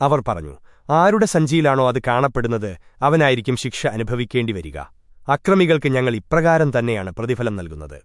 അവർ പറഞ്ഞു ആരുടെ സഞ്ചിയിലാണോ അത് കാണപ്പെടുന്നത് അവനായിരിക്കും ശിക്ഷ അനുഭവിക്കേണ്ടി വരിക അക്രമികൾക്ക് ഞങ്ങൾ ഇപ്രകാരം തന്നെയാണ് പ്രതിഫലം നൽകുന്നത്.